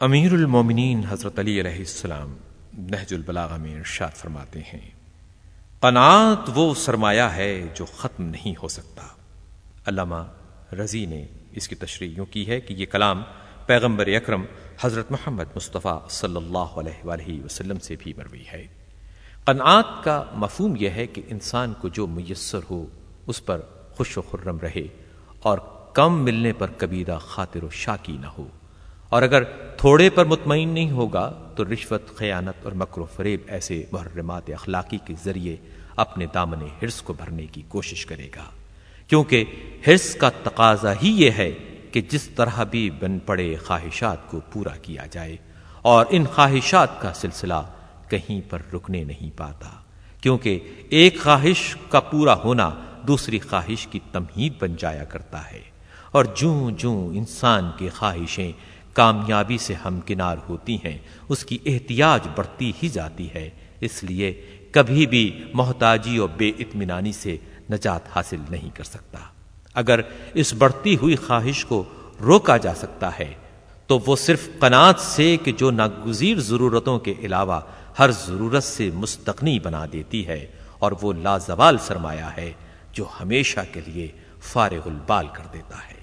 امیر المومنین حضرت علی علیہ السلام نہج البلاغہ میں ارشاد فرماتے ہیں، قناعت وہ سرمایہ ہے جو ختم نہیں ہو سکتا۔ علامہ رضی نے اس کی تشریح یوں کی ہے کہ یہ کلام پیغمبر اکرم حضرت محمد مصطفیٰ صلی اللہ علیہ وآلہ وسلم سے بھی مروی ہے۔ قناعت کا مفہوم یہ ہے کہ انسان کو جو میسر ہو، اس پر خوش و خرم رہے اور کم ملنے پر کبیرہ خاطر و شاکی نہ ہو۔ اور اگر تھوڑے پر مطمئن نہیں ہوگا تو رشوت، خیانت اور مکر و فریب ایسے محرمات اخلاقی کے ذریعے اپنے دامن حرص کو بھرنے کی کوشش کرے گا۔ کیونکہ حرص کا تقاضا ہی یہ ہے کہ جس طرح بھی بن پڑے خواہشات کو پورا کیا جائے اور ان خواہشات کا سلسلہ کہیں پر رکنے نہیں پاتا۔ کیونکہ ایک خواہش کا پورا ہونا دوسری خواہش کی تمہید بن جایا کرتا ہے اور جوں جوں انسان کی خواہشیں کامیابی سے ہمکنار ہوتی ہیں، اس کی احتیاج بڑھتی ہی جاتی ہے۔ اس لیے کبھی بھی محتاجی اور بے اطمینانی سے نجات حاصل نہیں کر سکتا۔ اگر اس بڑھتی ہوئی خواہش کو روکا جا سکتا ہے، تو وہ صرف قناعت سے کہ جو ناگزیر ضرورتوں کے علاوہ ہر ضرورت سے مستقنی بنا دیتی ہے اور وہ لازوال سرمایہ ہے، جو ہمیشہ کے لیے فارغ البال کر دیتا ہے۔